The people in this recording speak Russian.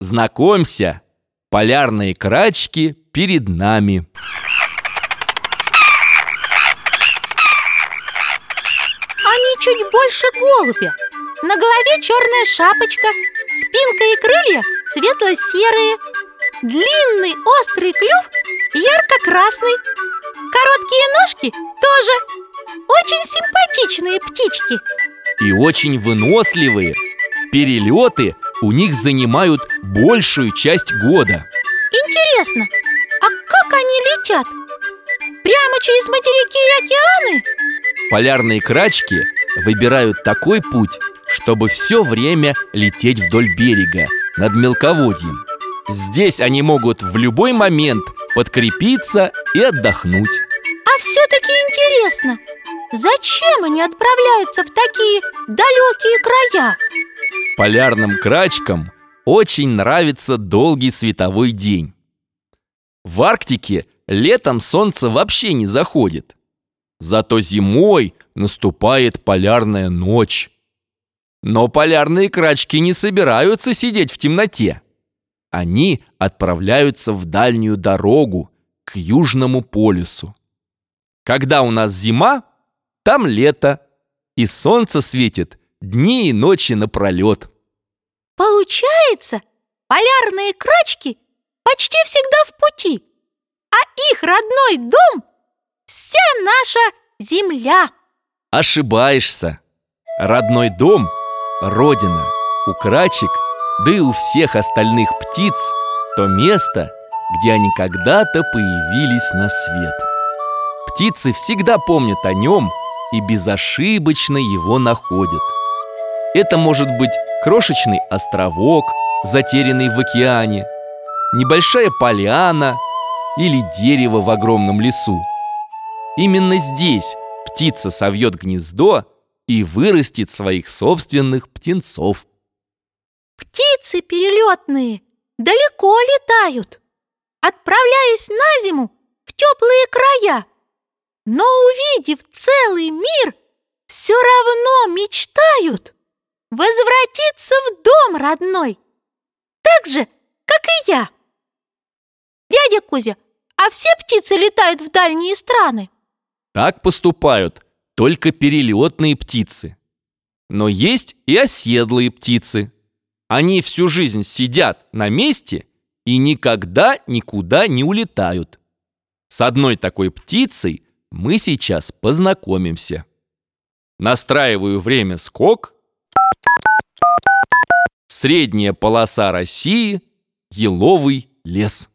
Знакомься, полярные крачки перед нами. Они чуть больше голубя. На голове черная шапочка, спинка и крылья светло-серые, длинный острый клюв ярко-красный, короткие ножки тоже. Очень симпатичные птички. И очень выносливые. Перелеты у них занимают большую часть года. Интересно, а как они летят? Прямо через материки и океаны? Полярные крачки выбирают такой путь, чтобы все время лететь вдоль берега, над мелководьем. Здесь они могут в любой момент подкрепиться и отдохнуть. А все-таки интересно, зачем они отправляются в такие далекие края? Полярным крачкам очень нравится долгий световой день. В Арктике летом солнце вообще не заходит. Зато зимой наступает полярная ночь. Но полярные крачки не собираются сидеть в темноте. Они отправляются в дальнюю дорогу к Южному полюсу. Когда у нас зима, там лето, и солнце светит дни и ночи напролет. Получается, полярные крачки почти всегда в пути, а их родной дом – вся наша земля. Ошибаешься. Родной дом – родина. У крачек, да и у всех остальных птиц – то место, где они когда-то появились на свет. Птицы всегда помнят о нем и безошибочно его находят. Это может быть крошечный островок, затерянный в океане, небольшая поляна или дерево в огромном лесу. Именно здесь птица совьет гнездо и вырастет своих собственных птенцов. Птицы перелетные далеко летают, отправляясь на зиму в теплые края. Но увидев целый мир, все равно мечтают возвратиться в дом родной, так же, как и я. Дядя Кузя, а все птицы летают в дальние страны? Так поступают только перелетные птицы. Но есть и оседлые птицы. Они всю жизнь сидят на месте и никогда никуда не улетают. С одной такой птицей мы сейчас познакомимся. Настраиваю время скок – Средняя полоса России – еловый лес.